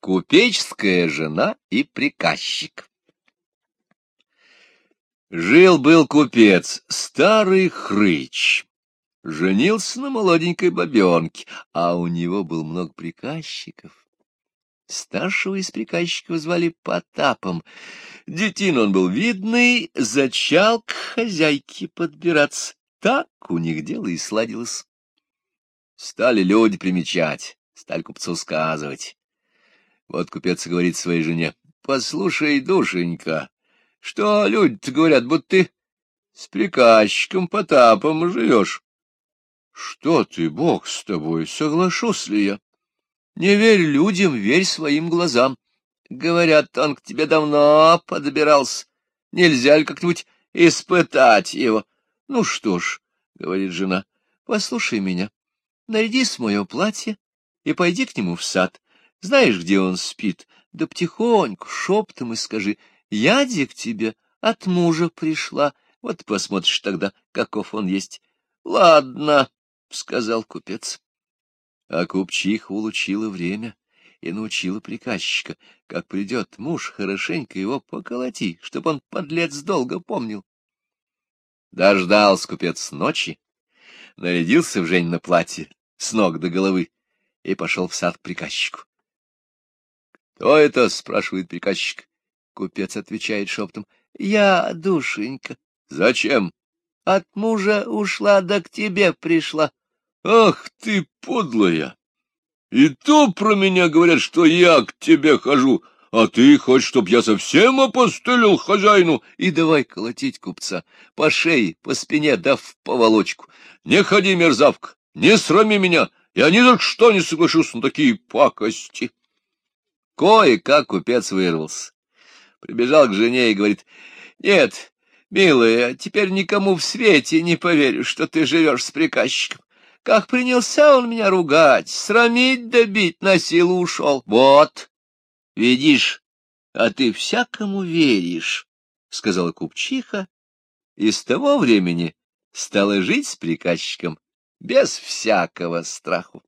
Купеческая жена и приказчик. Жил-был купец, старый хрыч. Женился на молоденькой бабенке, а у него был много приказчиков. Старшего из приказчиков звали Потапом. Детин он был видный, зачал к хозяйке подбираться. Так у них дело и сладилось. Стали люди примечать, стали купцу сказывать. Вот купец говорит своей жене, — Послушай, душенька, что люди-то говорят, будто ты с приказчиком Потапом живешь. — Что ты, бог с тобой, соглашусь ли я? Не верь людям, верь своим глазам. Говорят, он к тебе давно подбирался. Нельзя ли как-нибудь испытать его? Ну что ж, — говорит жена, — послушай меня, нарядись в мое платье и пойди к нему в сад. Знаешь, где он спит? Да потихоньку, шептом и скажи, яди к тебе от мужа пришла. Вот посмотришь тогда, каков он есть. — Ладно, — сказал купец. А купчиха улучила время и научила приказчика, как придет муж, хорошенько его поколоти, чтоб он, подлец, долго помнил. Дождался купец ночи, нарядился в Жень на платье с ног до головы и пошел в сад к приказчику. «Кто это?» — спрашивает приказчик. Купец отвечает шептом. «Я, душенька». «Зачем?» «От мужа ушла, да к тебе пришла». «Ах ты, подлая! И то про меня говорят, что я к тебе хожу, а ты хочешь, чтоб я совсем опостылил хозяину?» И давай колотить купца по шее, по спине, да в поволочку. «Не ходи, мерзавка, не срами меня, я ни за что не соглашусь на такие пакости». Кое-как купец вырвался. Прибежал к жене и говорит, — Нет, милая, теперь никому в свете не поверю, что ты живешь с приказчиком. Как принялся он меня ругать, срамить добить, на силу ушел. Вот, видишь, а ты всякому веришь, — сказала купчиха, и с того времени стала жить с приказчиком без всякого страху.